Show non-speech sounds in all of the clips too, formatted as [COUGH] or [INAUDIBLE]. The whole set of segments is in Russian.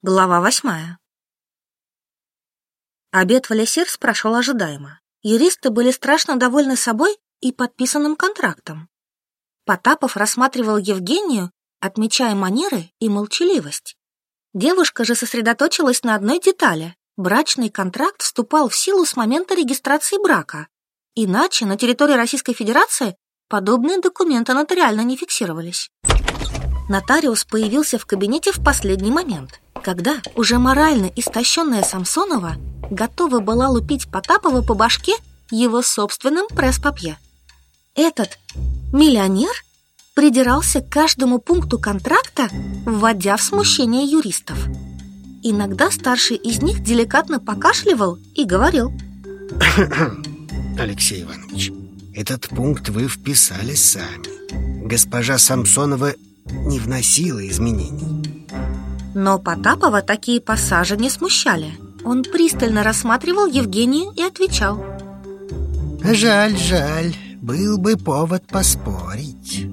Глава восьмая. Обед в Алисирс прошел ожидаемо. Юристы были страшно довольны собой и подписанным контрактом. Потапов рассматривал Евгению, отмечая манеры и молчаливость. Девушка же сосредоточилась на одной детали. Брачный контракт вступал в силу с момента регистрации брака. Иначе на территории Российской Федерации подобные документы нотариально не фиксировались. Нотариус появился в кабинете в последний момент, когда уже морально истощенная Самсонова готова была лупить Потапова по башке его собственным пресс-папье. Этот миллионер придирался к каждому пункту контракта, вводя в смущение юристов. Иногда старший из них деликатно покашливал и говорил [COUGHS] Алексей Иванович, этот пункт вы вписали сами Госпожа Самсонова не вносила изменений. Но Потапова такие пассажи не смущали. Он пристально рассматривал Евгению и отвечал. Жаль, жаль, был бы повод поспорить.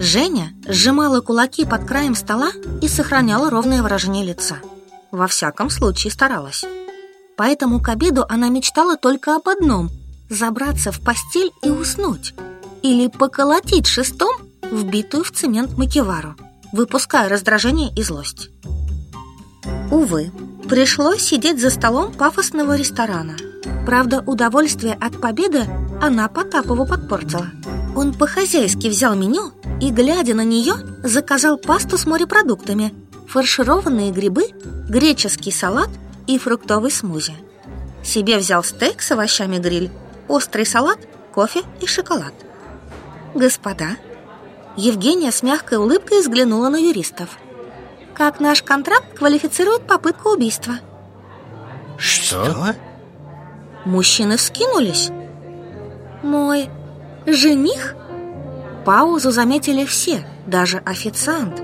Женя сжимала кулаки под краем стола и сохраняла ровное выражение лица. Во всяком случае старалась. Поэтому к обеду она мечтала только об одном – забраться в постель и уснуть. Или поколотить шестом вбитую в цемент макевару, выпуская раздражение и злость. Увы, пришлось сидеть за столом пафосного ресторана. Правда, удовольствие от победы она Потапову подпортила. Он по-хозяйски взял меню и, глядя на нее, заказал пасту с морепродуктами, фаршированные грибы, греческий салат и фруктовый смузи. Себе взял стейк с овощами гриль, острый салат, кофе и шоколад. «Господа, Евгения с мягкой улыбкой взглянула на юристов. Как наш контракт квалифицирует попытку убийства? Что? Мужчины вскинулись. Мой жених? Паузу заметили все, даже официант.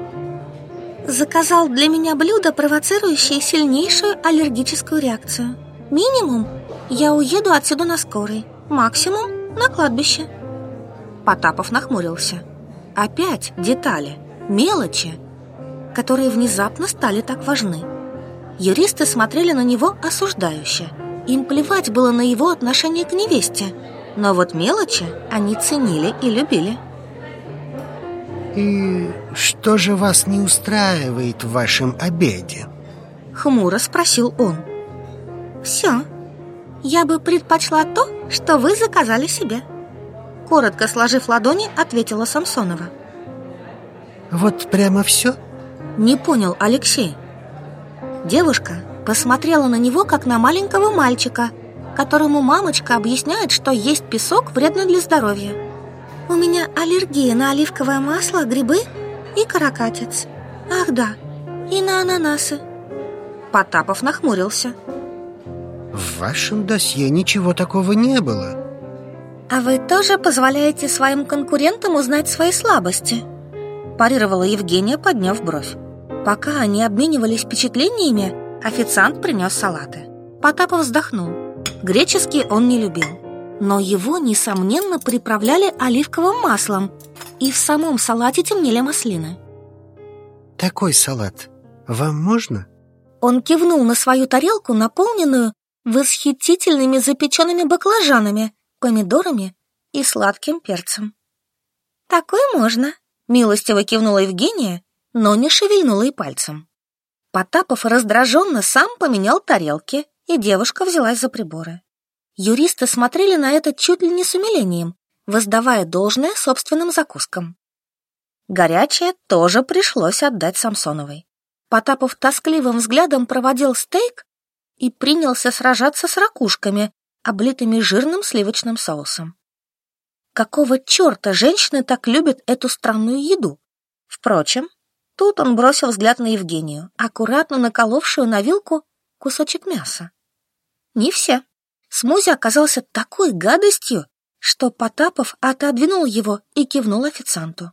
Заказал для меня блюдо, провоцирующее сильнейшую аллергическую реакцию. Минимум, я уеду отсюда на скорой. Максимум, на кладбище. Потапов нахмурился. Опять детали, мелочи, которые внезапно стали так важны. Юристы смотрели на него осуждающе. Им плевать было на его отношение к невесте, но вот мелочи они ценили и любили. «И что же вас не устраивает в вашем обеде?» Хмуро спросил он. «Все. Я бы предпочла то, что вы заказали себе». Коротко сложив ладони, ответила Самсонова. Вот прямо все? Не понял Алексей. Девушка посмотрела на него, как на маленького мальчика, которому мамочка объясняет, что есть песок вредно для здоровья. У меня аллергия на оливковое масло, грибы и каракатиц. Ах да, и на ананасы. Потапов нахмурился. В вашем досье ничего такого не было. «А вы тоже позволяете своим конкурентам узнать свои слабости?» Парировала Евгения, подняв бровь. Пока они обменивались впечатлениями, официант принес салаты. Потапов вздохнул. Греческий он не любил. Но его, несомненно, приправляли оливковым маслом, и в самом салате темнели маслины. «Такой салат вам можно?» Он кивнул на свою тарелку, наполненную восхитительными запеченными баклажанами, помидорами и сладким перцем. «Такое можно», — милостиво кивнула Евгения, но не шевельнула и пальцем. Потапов раздраженно сам поменял тарелки, и девушка взялась за приборы. Юристы смотрели на это чуть ли не с умилением, воздавая должное собственным закускам. Горячее тоже пришлось отдать Самсоновой. Потапов тоскливым взглядом проводил стейк и принялся сражаться с ракушками, облитыми жирным сливочным соусом. Какого черта женщины так любят эту странную еду? Впрочем, тут он бросил взгляд на Евгению, аккуратно наколовшую на вилку кусочек мяса. Не все. Смузи оказался такой гадостью, что Потапов отодвинул его и кивнул официанту.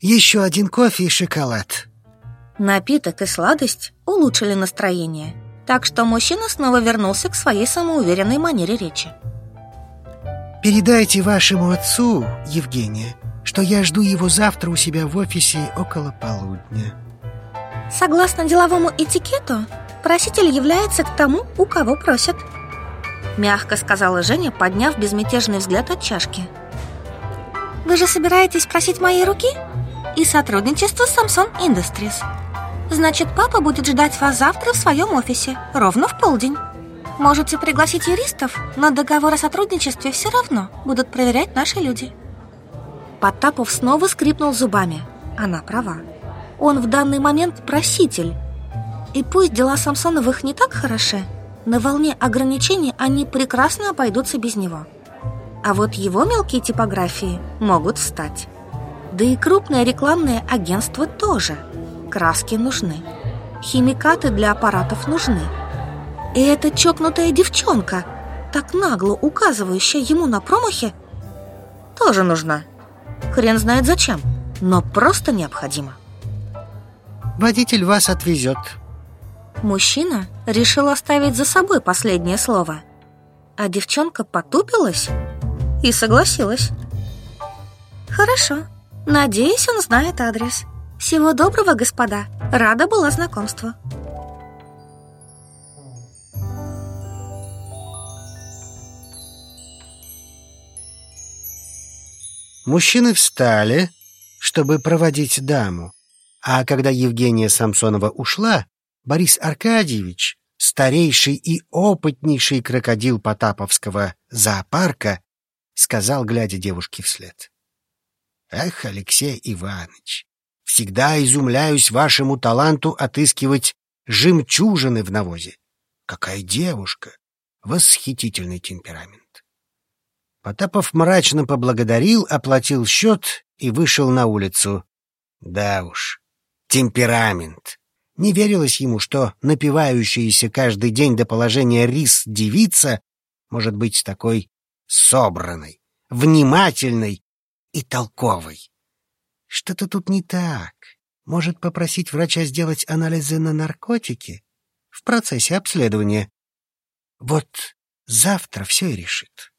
«Еще один кофе и шоколад». Напиток и сладость улучшили настроение – так что мужчина снова вернулся к своей самоуверенной манере речи. «Передайте вашему отцу, Евгения, что я жду его завтра у себя в офисе около полудня». Согласно деловому этикету, проситель является к тому, у кого просят. Мягко сказала Женя, подняв безмятежный взгляд от чашки. Вы же собираетесь просить моей руки? И сотрудничество с Samsung Industries. Значит, папа будет ждать вас завтра в своем офисе, ровно в полдень. Можете пригласить юристов, но договор о сотрудничестве все равно будут проверять наши люди. Потапов снова скрипнул зубами. Она права. Он в данный момент проситель. И пусть дела Самсоновых не так хороши, на волне ограничений они прекрасно обойдутся без него. А вот его мелкие типографии могут встать. Да и крупное рекламное агентство тоже. Краски нужны. Химикаты для аппаратов нужны. И эта чокнутая девчонка, так нагло указывающая ему на промахи, тоже нужна. Хрен знает зачем, но просто необходимо. Водитель вас отвезет. Мужчина решил оставить за собой последнее слово, а девчонка потупилась и согласилась. Хорошо, надеюсь, он знает адрес. Всего доброго, господа. Рада была знакомству. Мужчины встали, чтобы проводить даму. А когда Евгения Самсонова ушла, Борис Аркадьевич, старейший и опытнейший крокодил Потаповского зоопарка, сказал, глядя девушке вслед. «Эх, Алексей Иванович, всегда изумляюсь вашему таланту отыскивать жемчужины в навозе. Какая девушка! Восхитительный темперамент!» Потапов мрачно поблагодарил, оплатил счет и вышел на улицу. Да уж, темперамент. Не верилось ему, что напивающаяся каждый день до положения рис девица может быть такой собранной, внимательной и толковой. Что-то тут не так. Может попросить врача сделать анализы на наркотики в процессе обследования. Вот завтра все и решит.